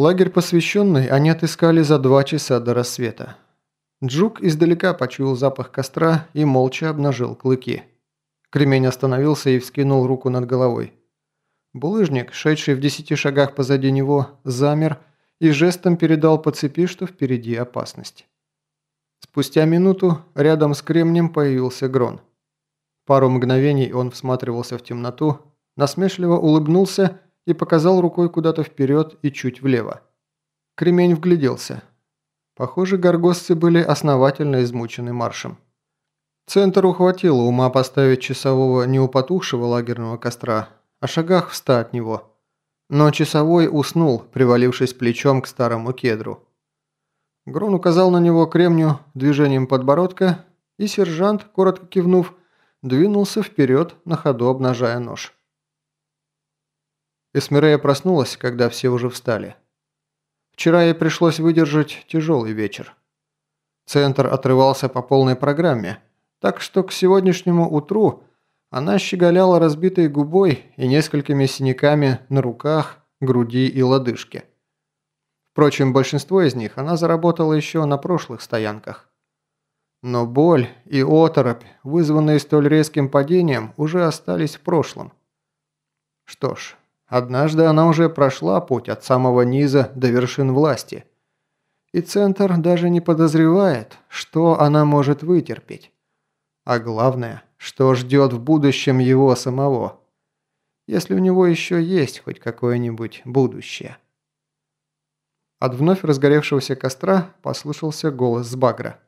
Лагерь посвященный они отыскали за два часа до рассвета. Джук издалека почуял запах костра и молча обнажил клыки. Кремень остановился и вскинул руку над головой. Булыжник, шедший в десяти шагах позади него, замер и жестом передал по цепи, что впереди опасность. Спустя минуту рядом с кремнем появился Грон. Пару мгновений он всматривался в темноту, насмешливо улыбнулся и показал рукой куда-то вперед и чуть влево. Кремень вгляделся. Похоже, горгостцы были основательно измучены маршем. Центру хватило ума поставить часового не у потухшего лагерного костра, а шагах в ста от него. Но часовой уснул, привалившись плечом к старому кедру. Грон указал на него кремню движением подбородка, и сержант, коротко кивнув, двинулся вперед, на ходу обнажая нож. Эсмирея проснулась, когда все уже встали. Вчера ей пришлось выдержать тяжелый вечер. Центр отрывался по полной программе, так что к сегодняшнему утру она щеголяла разбитой губой и несколькими синяками на руках, груди и лодыжке. Впрочем, большинство из них она заработала еще на прошлых стоянках. Но боль и оторопь, вызванные столь резким падением, уже остались в прошлом. Что ж, Однажды она уже прошла путь от самого низа до вершин власти. И Центр даже не подозревает, что она может вытерпеть. А главное, что ждет в будущем его самого. Если у него еще есть хоть какое-нибудь будущее. От вновь разгоревшегося костра послышался голос с багра.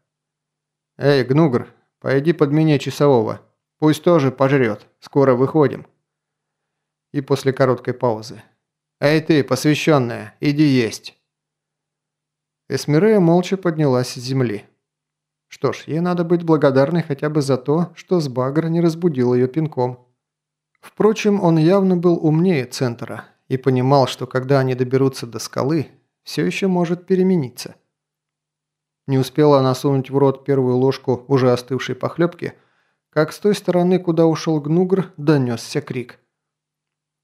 «Эй, Гнугр, пойди подмени часового. Пусть тоже пожрет. Скоро выходим» и после короткой паузы. «Эй ты, посвященная, иди есть!» Эсмирея молча поднялась с земли. Что ж, ей надо быть благодарной хотя бы за то, что Сбагр не разбудил ее пинком. Впрочем, он явно был умнее Центра и понимал, что когда они доберутся до скалы, все еще может перемениться. Не успела она сунуть в рот первую ложку уже остывшей похлебки, как с той стороны, куда ушел Гнугр, донесся крик.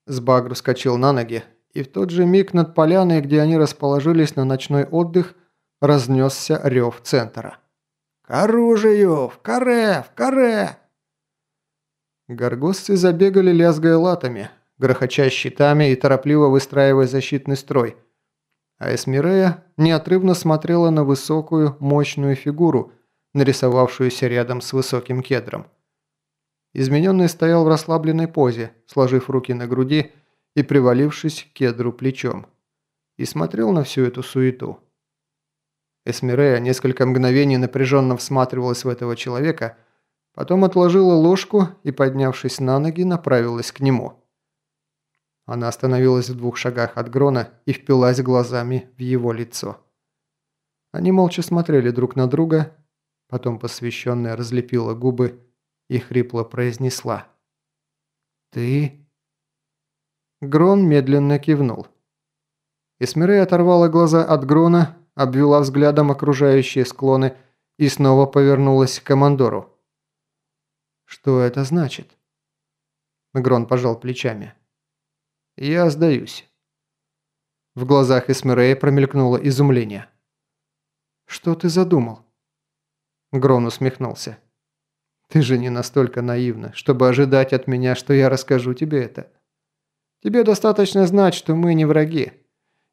Сбагр вскочил на ноги, и в тот же миг над поляной, где они расположились на ночной отдых, разнесся рев центра. «К оружию! В каре! В каре!» Горгосцы забегали, лязгая латами, грохоча щитами и торопливо выстраивая защитный строй. А Эсмирея неотрывно смотрела на высокую, мощную фигуру, нарисовавшуюся рядом с высоким кедром. Измененный стоял в расслабленной позе, сложив руки на груди и привалившись к кедру плечом. И смотрел на всю эту суету. Эсмирея несколько мгновений напряженно всматривалась в этого человека, потом отложила ложку и, поднявшись на ноги, направилась к нему. Она остановилась в двух шагах от Грона и впилась глазами в его лицо. Они молча смотрели друг на друга, потом посвященная разлепила губы и хрипло произнесла. «Ты?» Грон медленно кивнул. Эсмирей оторвала глаза от Грона, обвела взглядом окружающие склоны и снова повернулась к командору. «Что это значит?» Грон пожал плечами. «Я сдаюсь». В глазах Эсмирея промелькнуло изумление. «Что ты задумал?» Грон усмехнулся. Ты же не настолько наивна, чтобы ожидать от меня, что я расскажу тебе это. Тебе достаточно знать, что мы не враги,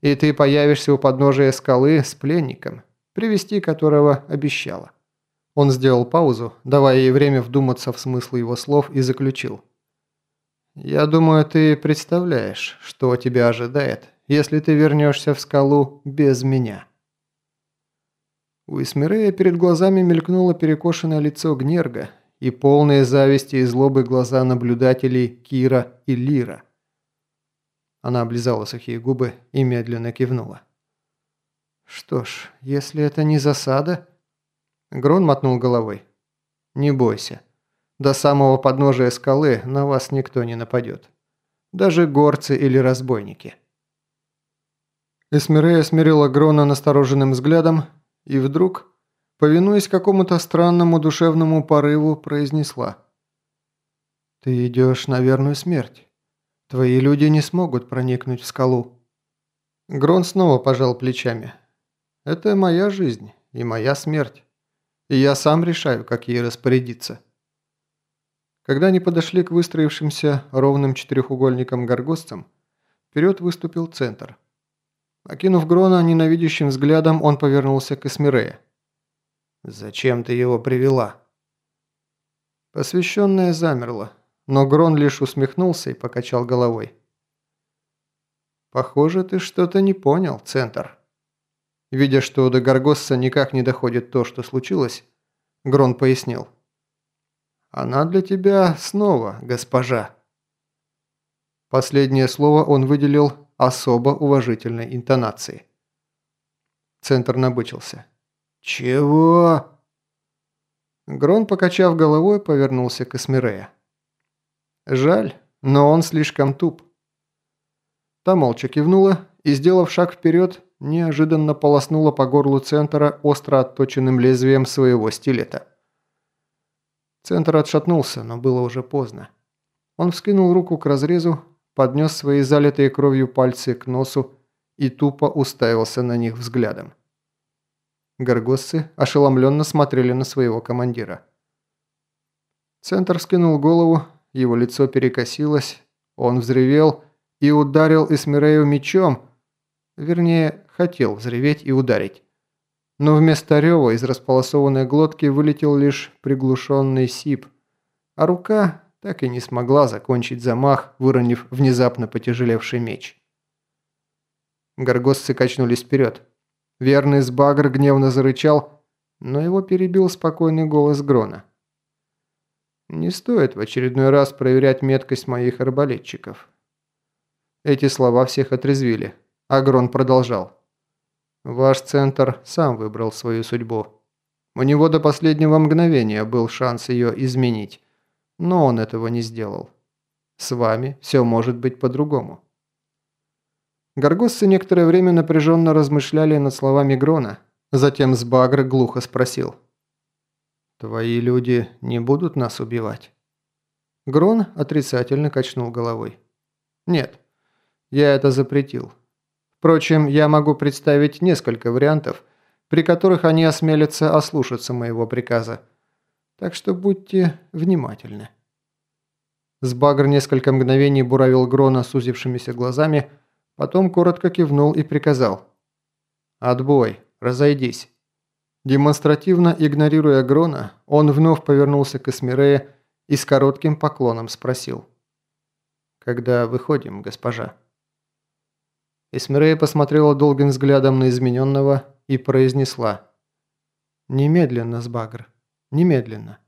и ты появишься у подножия скалы с пленником, привести которого обещала». Он сделал паузу, давая ей время вдуматься в смысл его слов, и заключил. «Я думаю, ты представляешь, что тебя ожидает, если ты вернешься в скалу без меня». У Исмирея перед глазами мелькнуло перекошенное лицо Гнерга, и полные зависти и злобы глаза наблюдателей Кира и Лира. Она облизала сухие губы и медленно кивнула. «Что ж, если это не засада...» Грон мотнул головой. «Не бойся. До самого подножия скалы на вас никто не нападет. Даже горцы или разбойники». Эсмирея смирила Грона настороженным взглядом, и вдруг повинуясь какому-то странному душевному порыву, произнесла. «Ты идешь на верную смерть. Твои люди не смогут проникнуть в скалу». Грон снова пожал плечами. «Это моя жизнь и моя смерть, и я сам решаю, как ей распорядиться». Когда они подошли к выстроившимся ровным четырехугольникам горгостцам, вперед выступил центр. Окинув Грона ненавидящим взглядом, он повернулся к Эсмирее. «Зачем ты его привела?» Посвященная замерла, но Грон лишь усмехнулся и покачал головой. «Похоже, ты что-то не понял, Центр». Видя, что до Гаргосса никак не доходит то, что случилось, Грон пояснил. «Она для тебя снова, госпожа». Последнее слово он выделил особо уважительной интонацией. Центр набычился. «Чего?» Грон, покачав головой, повернулся к Эсмирея. «Жаль, но он слишком туп. Та молча кивнула и, сделав шаг вперед, неожиданно полоснула по горлу Центра остро отточенным лезвием своего стилета. Центр отшатнулся, но было уже поздно. Он вскинул руку к разрезу, поднес свои залитые кровью пальцы к носу и тупо уставился на них взглядом. Горгоссы ошеломленно смотрели на своего командира. Центр скинул голову, его лицо перекосилось, он взревел и ударил Эсмирею мечом, вернее, хотел взреветь и ударить. Но вместо рева из располосованной глотки вылетел лишь приглушенный сип, а рука так и не смогла закончить замах, выронив внезапно потяжелевший меч. Горгосцы качнулись вперед. Верный Сбагр гневно зарычал, но его перебил спокойный голос Грона. «Не стоит в очередной раз проверять меткость моих арбалетчиков. Эти слова всех отрезвили. Агрон продолжал. «Ваш центр сам выбрал свою судьбу. У него до последнего мгновения был шанс ее изменить, но он этого не сделал. С вами все может быть по-другому». Горгоссы некоторое время напряженно размышляли над словами Грона. Затем Сбагр глухо спросил. «Твои люди не будут нас убивать?» Грон отрицательно качнул головой. «Нет, я это запретил. Впрочем, я могу представить несколько вариантов, при которых они осмелятся ослушаться моего приказа. Так что будьте внимательны». Сбагр несколько мгновений буравил Грона сузившимися глазами, потом коротко кивнул и приказал. «Отбой, разойдись». Демонстративно игнорируя Грона, он вновь повернулся к Эсмирее и с коротким поклоном спросил. «Когда выходим, госпожа?» Эсмирея посмотрела долгим взглядом на измененного и произнесла. «Немедленно, Сбагр, немедленно».